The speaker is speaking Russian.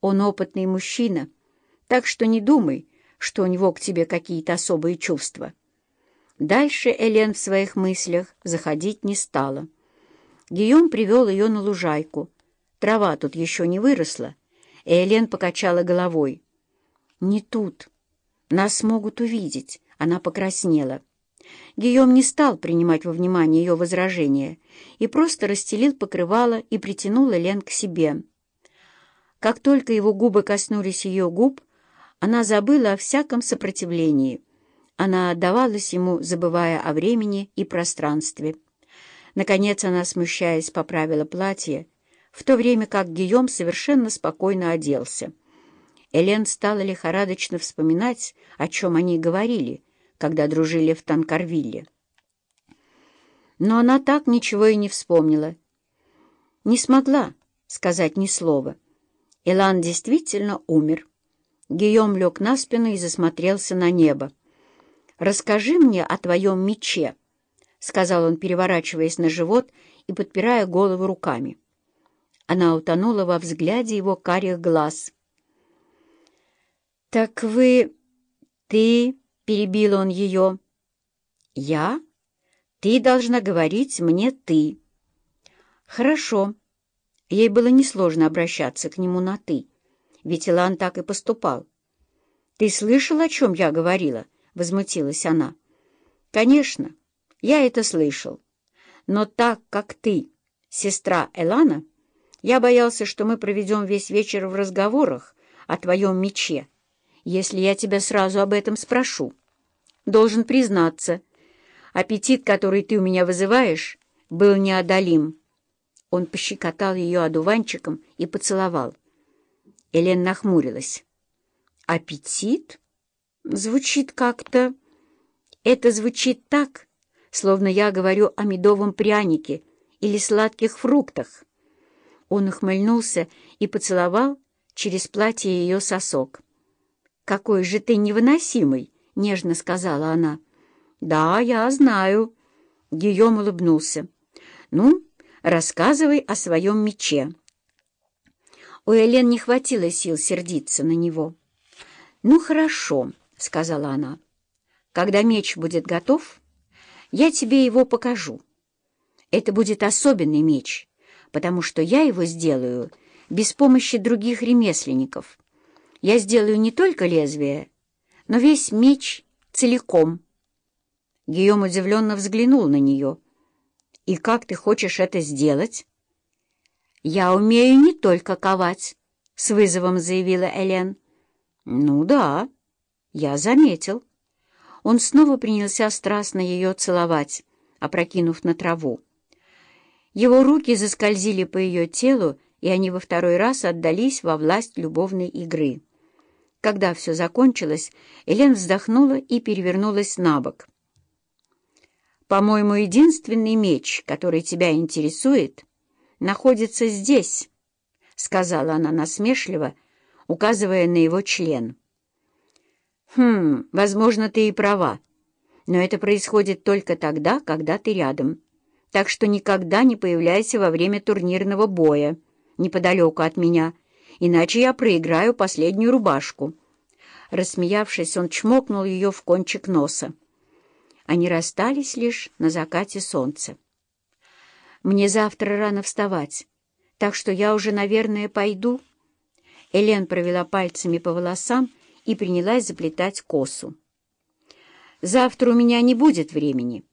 Он опытный мужчина, так что не думай, что у него к тебе какие-то особые чувства». Дальше Элен в своих мыслях заходить не стала. Гийом привел ее на лужайку. Трава тут еще не выросла, и Элен покачала головой. «Не тут. Нас могут увидеть». Она покраснела. Гийом не стал принимать во внимание ее возражения и просто расстелил покрывало и притянул Элен к себе. Как только его губы коснулись ее губ, она забыла о всяком сопротивлении. Она отдавалась ему, забывая о времени и пространстве. Наконец она, смущаясь, поправила платье, в то время как Гийом совершенно спокойно оделся. Элен стала лихорадочно вспоминать, о чем они говорили, когда дружили в Танкарвилле. Но она так ничего и не вспомнила. Не смогла сказать ни слова. Илан действительно умер. Гийом лег на спину и засмотрелся на небо. «Расскажи мне о твоем мече», — сказал он, переворачиваясь на живот и подпирая голову руками. Она утонула во взгляде его карих глаз. «Так вы... ты...» — перебил он ее. «Я? Ты должна говорить мне «ты». «Хорошо». Ей было несложно обращаться к нему на «ты», ведь Илан так и поступал. «Ты слышал, о чем я говорила?» — возмутилась она. «Конечно, я это слышал. Но так как ты, сестра Элана, я боялся, что мы проведем весь вечер в разговорах о твоем мече, если я тебя сразу об этом спрошу. Должен признаться, аппетит, который ты у меня вызываешь, был неодолим». Он пощекотал ее одуванчиком и поцеловал. Элен нахмурилась. «Аппетит? Звучит как-то...» «Это звучит так, словно я говорю о медовом прянике или сладких фруктах». Он ухмыльнулся и поцеловал через платье ее сосок. «Какой же ты невыносимый!» — нежно сказала она. «Да, я знаю». Гийом улыбнулся. «Ну, рассказывай о своем мече». У Элен не хватило сил сердиться на него. «Ну, хорошо», — сказала она. «Когда меч будет готов, я тебе его покажу. Это будет особенный меч, потому что я его сделаю без помощи других ремесленников. Я сделаю не только лезвие, но весь меч целиком». Гийом удивленно взглянул на нее. «И как ты хочешь это сделать?» «Я умею не только ковать», — с вызовом заявила Элен. «Ну да, я заметил». Он снова принялся страстно ее целовать, опрокинув на траву. Его руки заскользили по ее телу, и они во второй раз отдались во власть любовной игры. Когда все закончилось, Элен вздохнула и перевернулась на бок. «По-моему, единственный меч, который тебя интересует, находится здесь», — сказала она насмешливо, указывая на его член. «Хм, возможно, ты и права, но это происходит только тогда, когда ты рядом. Так что никогда не появляйся во время турнирного боя неподалеку от меня, иначе я проиграю последнюю рубашку». Рассмеявшись, он чмокнул ее в кончик носа. Они расстались лишь на закате солнца. «Мне завтра рано вставать, так что я уже, наверное, пойду». Элен провела пальцами по волосам и принялась заплетать косу. «Завтра у меня не будет времени.